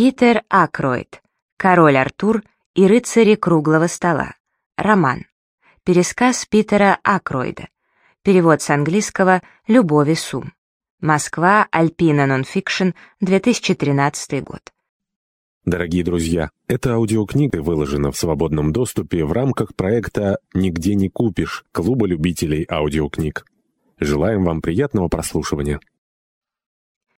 Питер Акройд. Король Артур и рыцари круглого стола. Роман. Пересказ Питера Акройда. Перевод с английского Любови Сумм. Москва, Альпина Нонфикшн, 2013 год. Дорогие друзья, эта аудиокнига выложена в свободном доступе в рамках проекта «Нигде не купишь» Клуба любителей аудиокниг. Желаем вам приятного прослушивания.